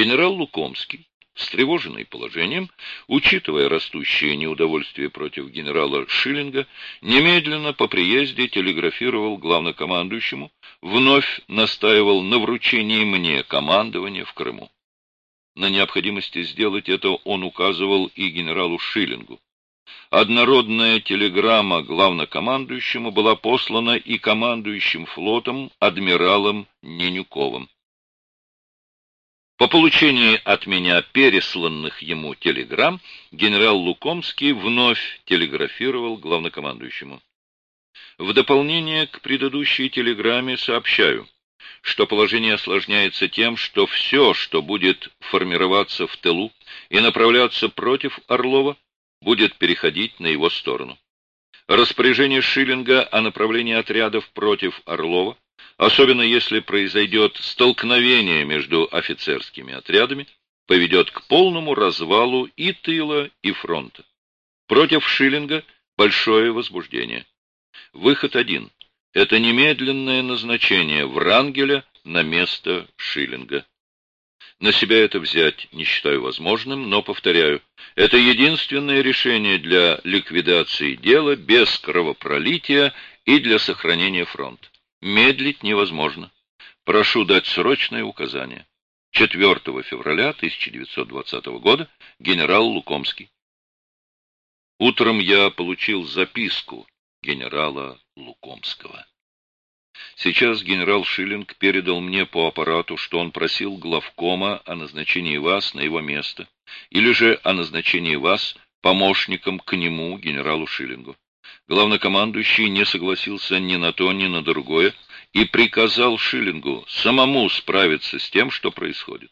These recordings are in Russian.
Генерал Лукомский, встревоженный положением, учитывая растущее неудовольствие против генерала Шиллинга, немедленно по приезде телеграфировал главнокомандующему, вновь настаивал на вручении мне командования в Крыму. На необходимости сделать это он указывал и генералу Шиллингу. Однородная телеграмма главнокомандующему была послана и командующим флотом адмиралом Ненюковым. По получении от меня пересланных ему телеграмм генерал Лукомский вновь телеграфировал главнокомандующему. В дополнение к предыдущей телеграмме сообщаю, что положение осложняется тем, что все, что будет формироваться в тылу и направляться против Орлова, будет переходить на его сторону. Распоряжение Шиллинга о направлении отрядов против Орлова особенно если произойдет столкновение между офицерскими отрядами, поведет к полному развалу и тыла, и фронта. Против Шиллинга большое возбуждение. Выход один – это немедленное назначение Врангеля на место Шиллинга. На себя это взять не считаю возможным, но, повторяю, это единственное решение для ликвидации дела без кровопролития и для сохранения фронта. Медлить невозможно. Прошу дать срочное указание. 4 февраля 1920 года генерал Лукомский. Утром я получил записку генерала Лукомского. Сейчас генерал Шиллинг передал мне по аппарату, что он просил главкома о назначении вас на его место, или же о назначении вас помощником к нему, генералу Шиллингу. Главнокомандующий не согласился ни на то, ни на другое и приказал Шиллингу самому справиться с тем, что происходит.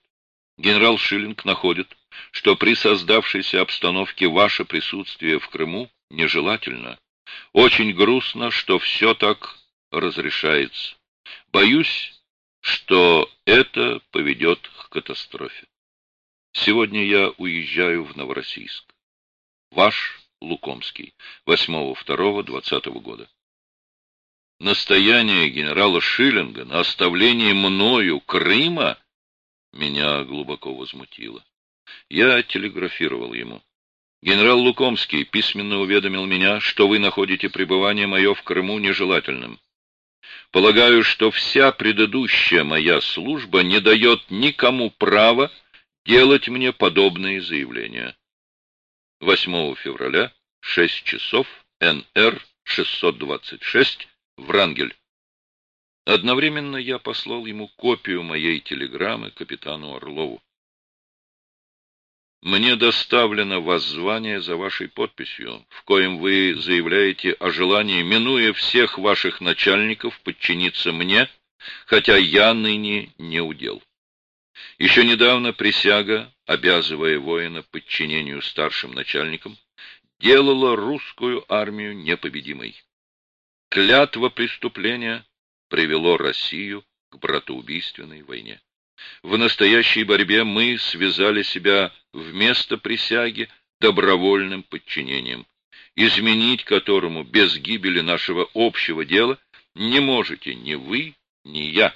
Генерал Шиллинг находит, что при создавшейся обстановке ваше присутствие в Крыму нежелательно. Очень грустно, что все так разрешается. Боюсь, что это поведет к катастрофе. Сегодня я уезжаю в Новороссийск. Ваш Лукомский, 8.2.20 года. Настояние генерала Шиллинга на оставлении мною Крыма меня глубоко возмутило. Я телеграфировал ему. Генерал Лукомский письменно уведомил меня, что вы находите пребывание мое в Крыму нежелательным. Полагаю, что вся предыдущая моя служба не дает никому права делать мне подобные заявления. 8 февраля, 6 часов, НР 626, Врангель. Одновременно я послал ему копию моей телеграммы капитану Орлову. Мне доставлено воззвание за вашей подписью, в коем вы заявляете о желании, минуя всех ваших начальников, подчиниться мне, хотя я ныне не удел. Еще недавно присяга, обязывая воина подчинению старшим начальникам, делала русскую армию непобедимой. Клятва преступления привело Россию к братоубийственной войне. В настоящей борьбе мы связали себя вместо присяги добровольным подчинением, изменить которому без гибели нашего общего дела не можете ни вы, ни я.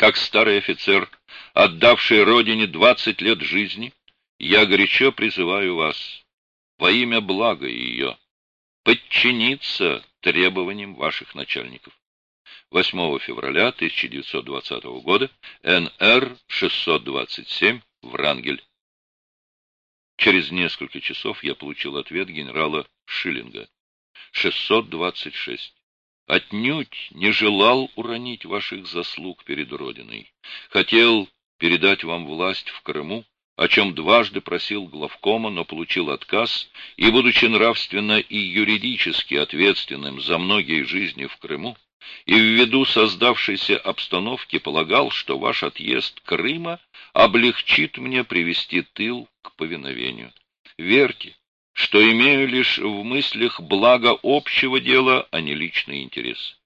Как старый офицер, отдавший родине двадцать лет жизни, я горячо призываю вас во имя блага ее подчиниться требованиям ваших начальников. 8 февраля 1920 года НР 627 Врангель. Через несколько часов я получил ответ генерала Шиллинга. 626. Отнюдь не желал уронить ваших заслуг перед Родиной. Хотел передать вам власть в Крыму, о чем дважды просил главкома, но получил отказ, и, будучи нравственно и юридически ответственным за многие жизни в Крыму, и ввиду создавшейся обстановки полагал, что ваш отъезд Крыма облегчит мне привести тыл к повиновению. Верьте, что имею лишь в мыслях благо общего дела, а не личный интерес.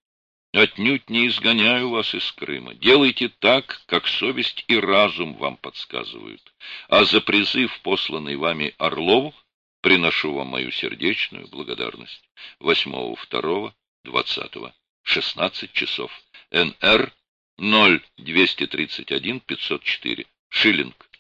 Отнюдь не изгоняю вас из Крыма. Делайте так, как совесть и разум вам подсказывают. А за призыв, посланный вами Орлову, приношу вам мою сердечную благодарность. 8.2.20. 16 часов. НР 0231 504. Шиллинг.